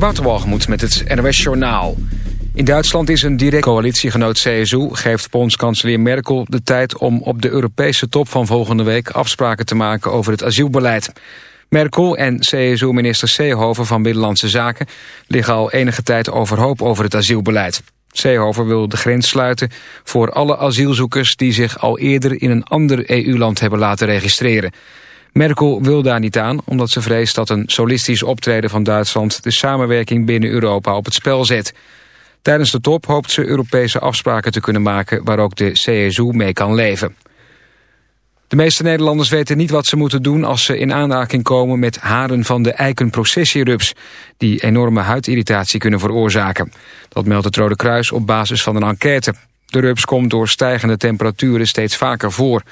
Waterwalgemoed met het NOS Journaal. In Duitsland is een direct coalitiegenoot CSU... geeft bondskanselier Merkel de tijd om op de Europese top van volgende week... afspraken te maken over het asielbeleid. Merkel en CSU-minister Seehofer van Binnenlandse Zaken... liggen al enige tijd overhoop over het asielbeleid. Seehofer wil de grens sluiten voor alle asielzoekers... die zich al eerder in een ander EU-land hebben laten registreren... Merkel wil daar niet aan, omdat ze vreest dat een solistisch optreden van Duitsland de samenwerking binnen Europa op het spel zet. Tijdens de top hoopt ze Europese afspraken te kunnen maken waar ook de CSU mee kan leven. De meeste Nederlanders weten niet wat ze moeten doen als ze in aanraking komen met haren van de eikenprocessierups, die enorme huidirritatie kunnen veroorzaken. Dat meldt het Rode Kruis op basis van een enquête. De rups komt door stijgende temperaturen steeds vaker voor.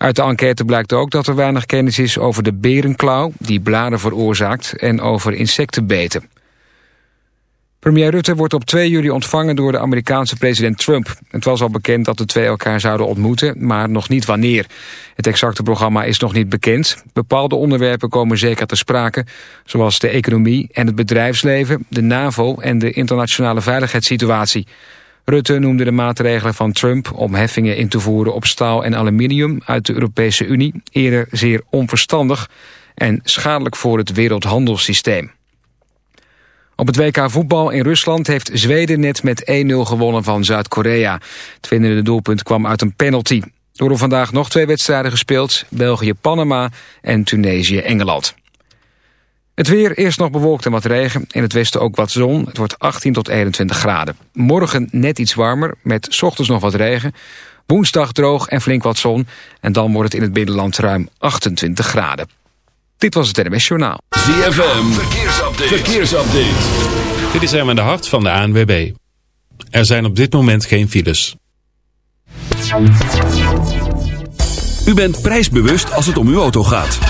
Uit de enquête blijkt ook dat er weinig kennis is over de berenklauw... die bladen veroorzaakt en over insectenbeten. Premier Rutte wordt op 2 juli ontvangen door de Amerikaanse president Trump. Het was al bekend dat de twee elkaar zouden ontmoeten, maar nog niet wanneer. Het exacte programma is nog niet bekend. Bepaalde onderwerpen komen zeker te sprake, zoals de economie en het bedrijfsleven, de NAVO en de internationale veiligheidssituatie. Rutte noemde de maatregelen van Trump om heffingen in te voeren op staal en aluminium uit de Europese Unie eerder zeer onverstandig en schadelijk voor het wereldhandelssysteem. Op het WK voetbal in Rusland heeft Zweden net met 1-0 gewonnen van Zuid-Korea. Het winnende doelpunt kwam uit een penalty. Worden vandaag nog twee wedstrijden gespeeld, België-Panama en Tunesië-Engeland. Het weer, eerst nog bewolkt en wat regen. In het westen ook wat zon. Het wordt 18 tot 21 graden. Morgen net iets warmer, met ochtends nog wat regen. Woensdag droog en flink wat zon. En dan wordt het in het binnenland ruim 28 graden. Dit was het NMS Journaal. ZFM, verkeersupdate. verkeersupdate. Dit is Erwin de Hart van de ANWB. Er zijn op dit moment geen files. U bent prijsbewust als het om uw auto gaat.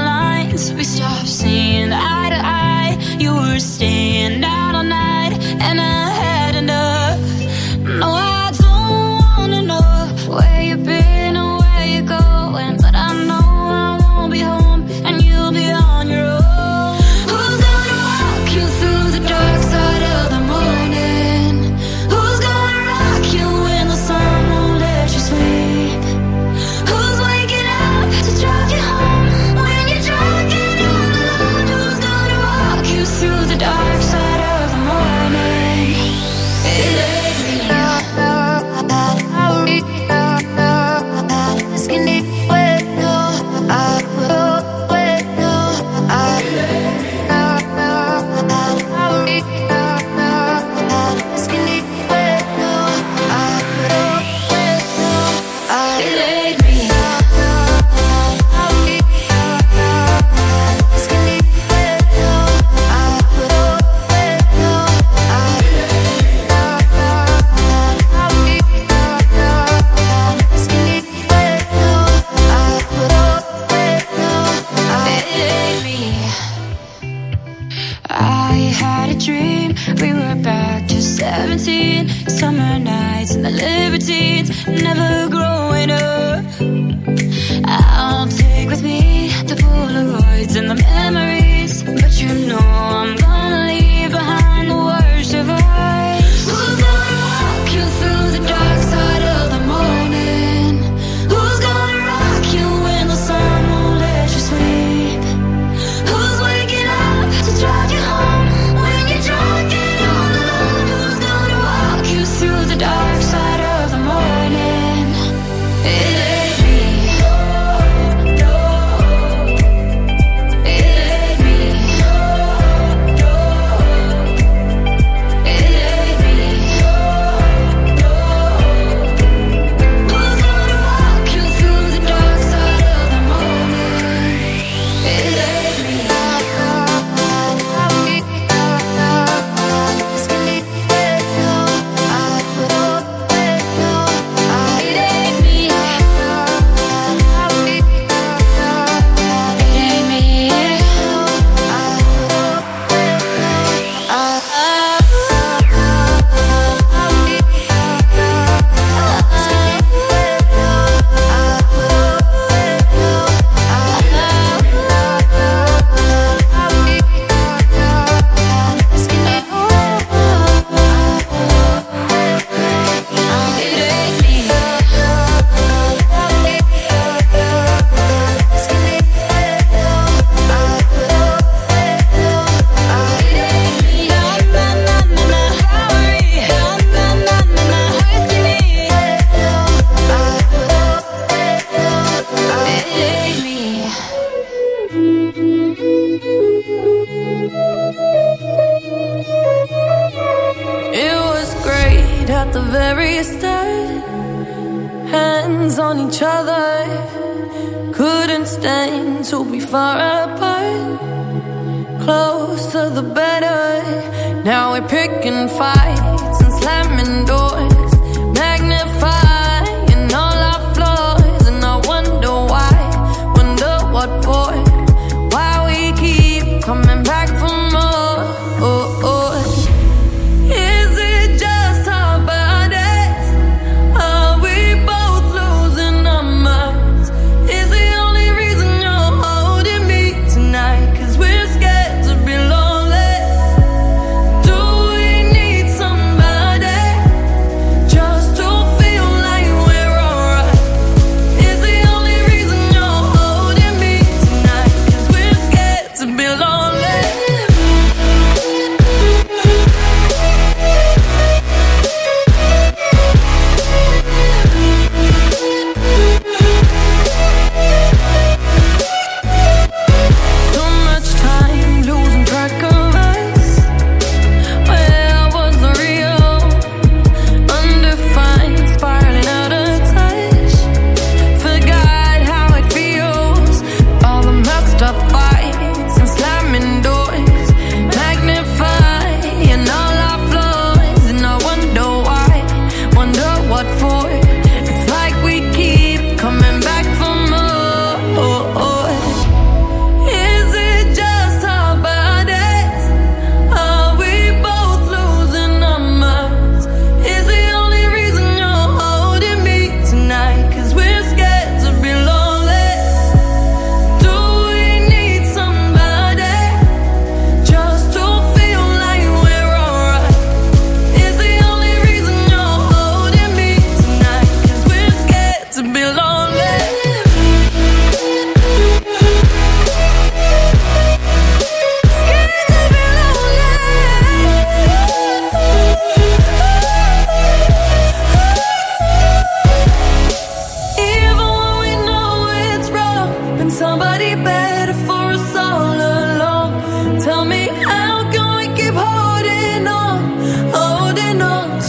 were staying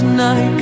tonight?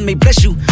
May bless you.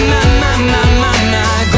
my, my, my, my, my.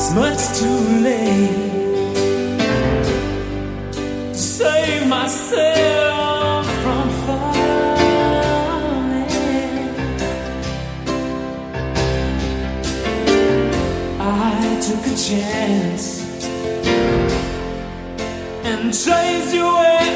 It's much too late to save myself from falling. I took a chance and chased you away.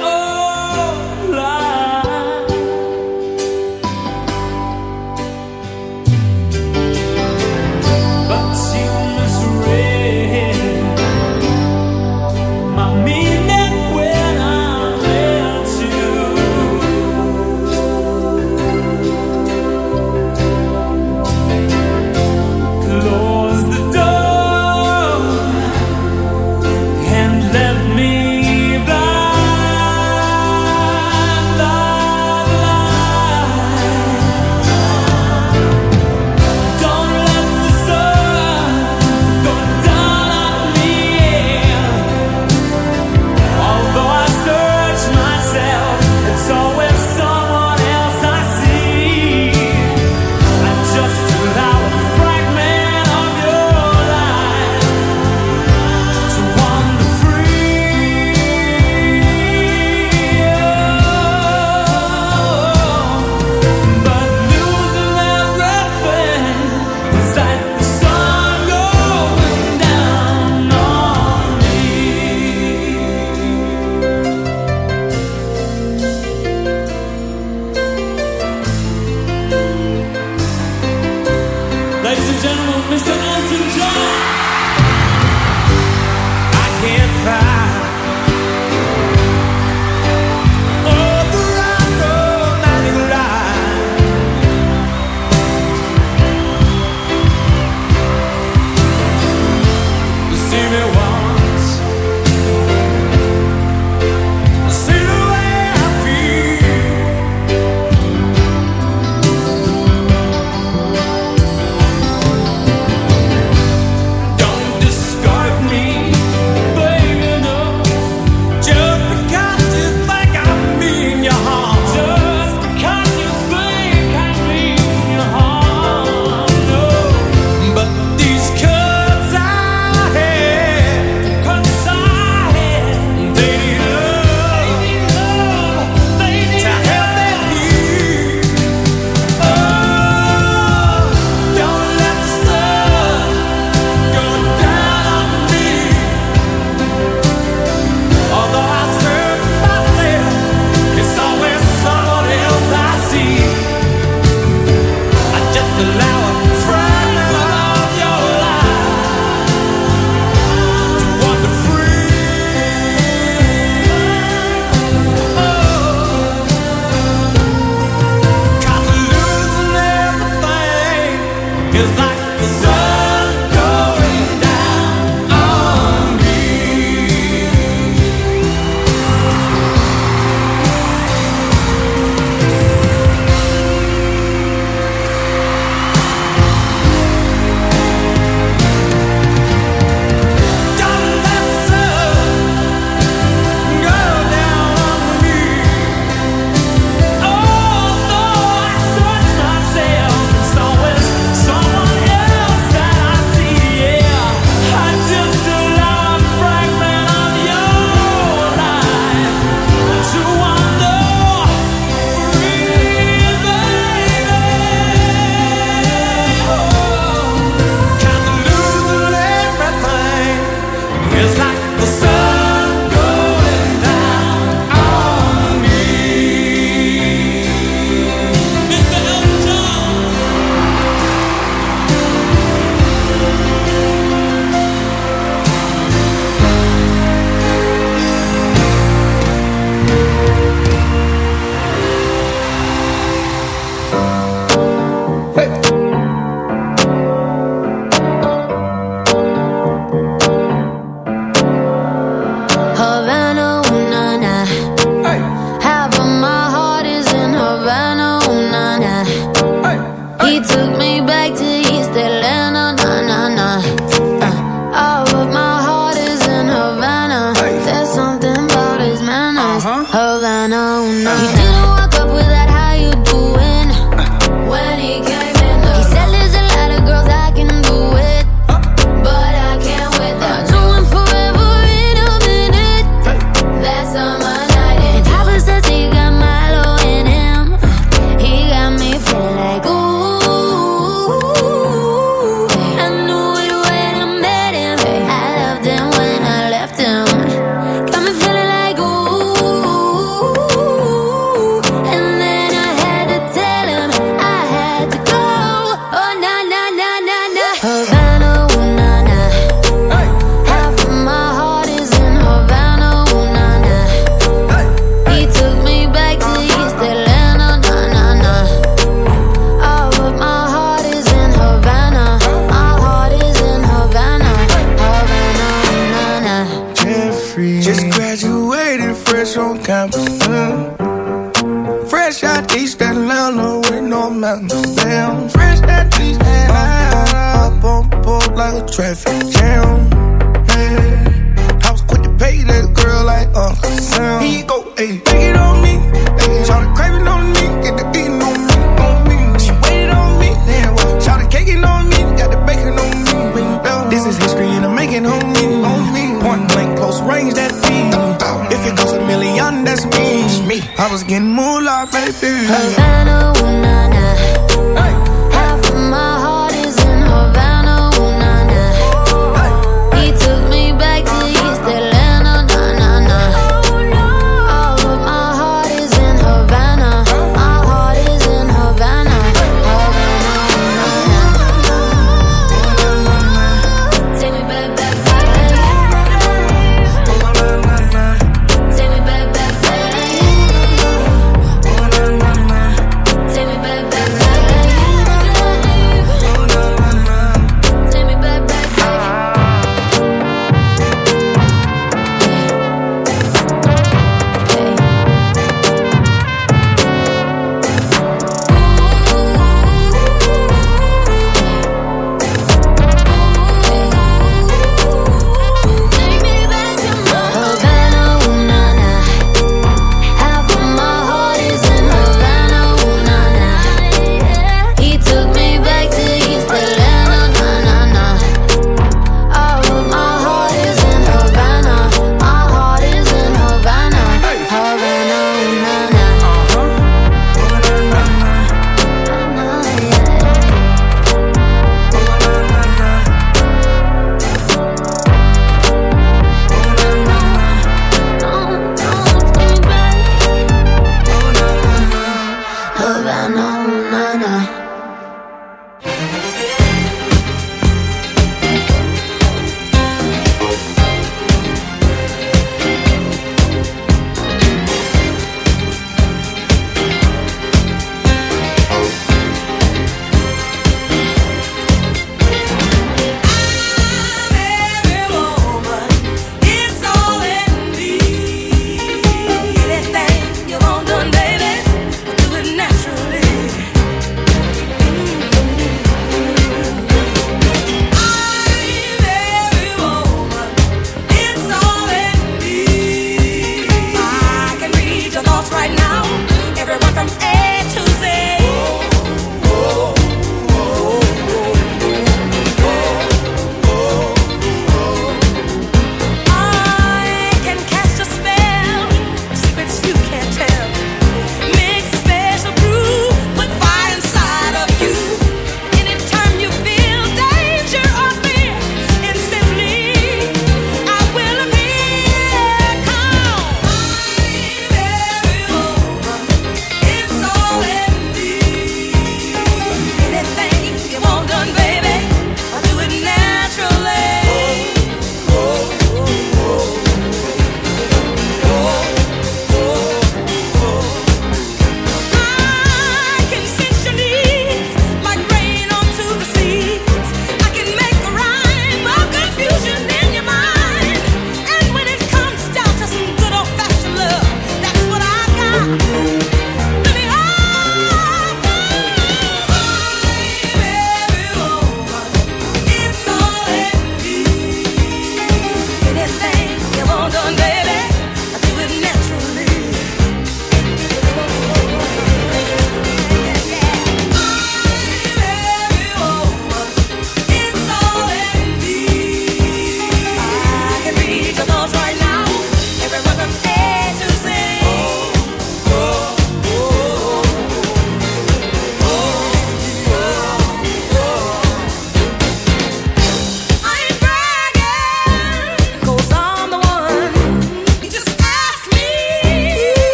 Traffic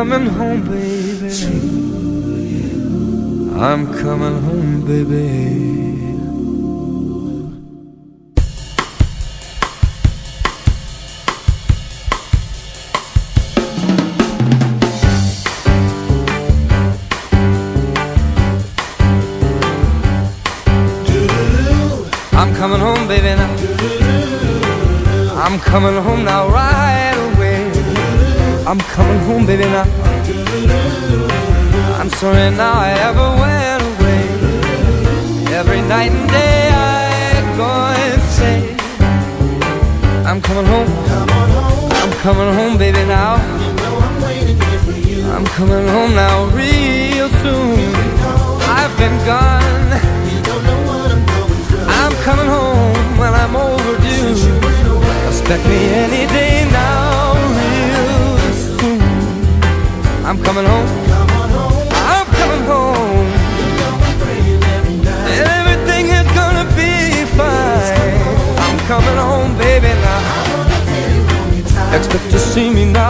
coming assim me now.